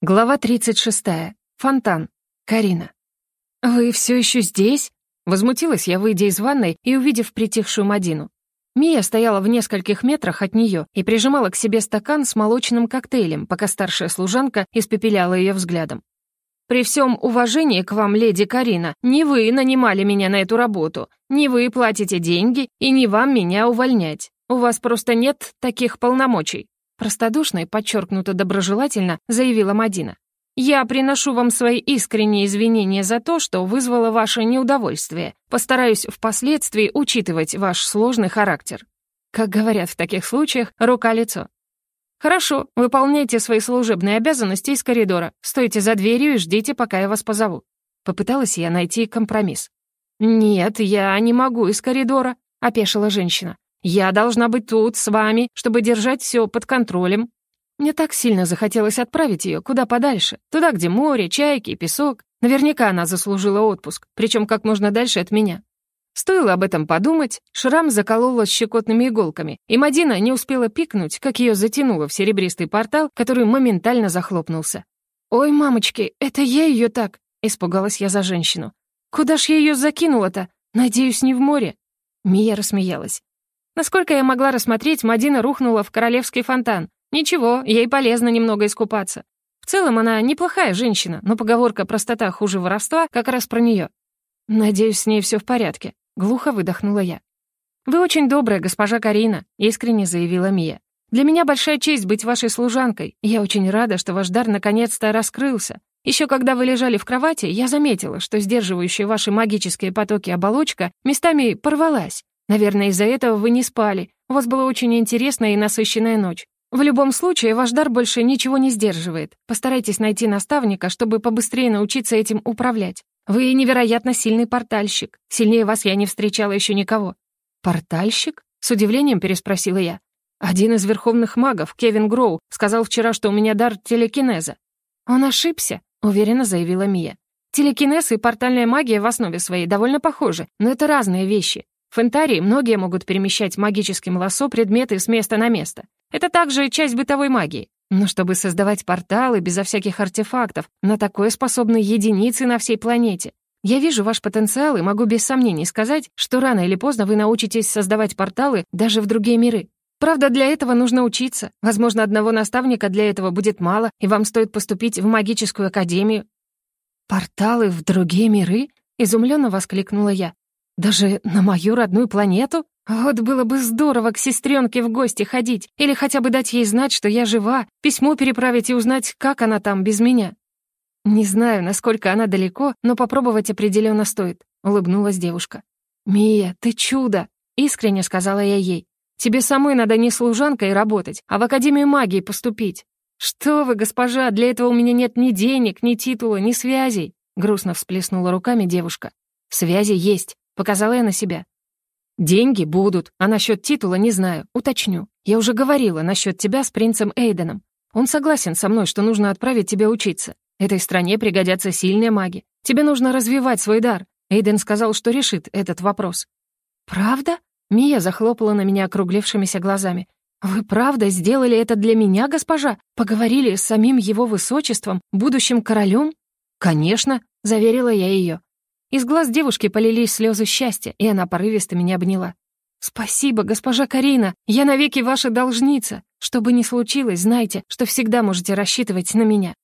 Глава 36. Фонтан. Карина. «Вы все еще здесь?» Возмутилась я, выйдя из ванной и увидев притихшую Мадину. Мия стояла в нескольких метрах от нее и прижимала к себе стакан с молочным коктейлем, пока старшая служанка испепеляла ее взглядом. «При всем уважении к вам, леди Карина, не вы нанимали меня на эту работу, не вы платите деньги и не вам меня увольнять. У вас просто нет таких полномочий. Простодушно и подчеркнуто доброжелательно заявила Мадина. «Я приношу вам свои искренние извинения за то, что вызвало ваше неудовольствие. Постараюсь впоследствии учитывать ваш сложный характер». Как говорят в таких случаях, рука-лицо. «Хорошо, выполняйте свои служебные обязанности из коридора. Стойте за дверью и ждите, пока я вас позову». Попыталась я найти компромисс. «Нет, я не могу из коридора», — опешила женщина. Я должна быть тут, с вами, чтобы держать все под контролем. Мне так сильно захотелось отправить ее куда подальше, туда, где море, чайки, песок. Наверняка она заслужила отпуск, причем как можно дальше от меня. Стоило об этом подумать, шрам заколола щекотными иголками, и Мадина не успела пикнуть, как ее затянуло в серебристый портал, который моментально захлопнулся. «Ой, мамочки, это я ее так!» — испугалась я за женщину. «Куда ж я ее закинула-то? Надеюсь, не в море?» Мия рассмеялась. Насколько я могла рассмотреть, Мадина рухнула в королевский фонтан. Ничего, ей полезно немного искупаться. В целом она неплохая женщина, но поговорка «простота хуже воровства» как раз про нее. «Надеюсь, с ней все в порядке», — глухо выдохнула я. «Вы очень добрая, госпожа Карина», — искренне заявила Мия. «Для меня большая честь быть вашей служанкой. Я очень рада, что ваш дар наконец-то раскрылся. Еще когда вы лежали в кровати, я заметила, что сдерживающая ваши магические потоки оболочка местами порвалась. Наверное, из-за этого вы не спали. У вас была очень интересная и насыщенная ночь. В любом случае, ваш дар больше ничего не сдерживает. Постарайтесь найти наставника, чтобы побыстрее научиться этим управлять. Вы невероятно сильный портальщик. Сильнее вас я не встречала еще никого». «Портальщик?» — с удивлением переспросила я. «Один из верховных магов, Кевин Гроу, сказал вчера, что у меня дар телекинеза». «Он ошибся», — уверенно заявила Мия. «Телекинез и портальная магия в основе своей довольно похожи, но это разные вещи. В Энтарии многие могут перемещать магическим лассо предметы с места на место. Это также часть бытовой магии. Но чтобы создавать порталы безо всяких артефактов, на такое способны единицы на всей планете. Я вижу ваш потенциал и могу без сомнений сказать, что рано или поздно вы научитесь создавать порталы даже в другие миры. Правда, для этого нужно учиться. Возможно, одного наставника для этого будет мало, и вам стоит поступить в магическую академию. «Порталы в другие миры?» — изумленно воскликнула я. Даже на мою родную планету? Вот было бы здорово к сестренке в гости ходить, или хотя бы дать ей знать, что я жива, письмо переправить и узнать, как она там без меня. Не знаю, насколько она далеко, но попробовать определенно стоит, улыбнулась девушка. Мия, ты чудо, искренне сказала я ей. Тебе самой надо не служанкой работать, а в Академию магии поступить. Что вы, госпожа, для этого у меня нет ни денег, ни титула, ни связей, грустно всплеснула руками девушка. Связи есть, Показала я на себя. «Деньги будут, а насчет титула не знаю, уточню. Я уже говорила насчет тебя с принцем Эйденом. Он согласен со мной, что нужно отправить тебя учиться. Этой стране пригодятся сильные маги. Тебе нужно развивать свой дар. Эйден сказал, что решит этот вопрос». «Правда?» Мия захлопала на меня округлившимися глазами. «Вы правда сделали это для меня, госпожа? Поговорили с самим его высочеством, будущим королем?» «Конечно», — заверила я ее. Из глаз девушки полились слезы счастья, и она порывисто меня обняла. «Спасибо, госпожа Карина, я навеки ваша должница. Что бы ни случилось, знайте, что всегда можете рассчитывать на меня».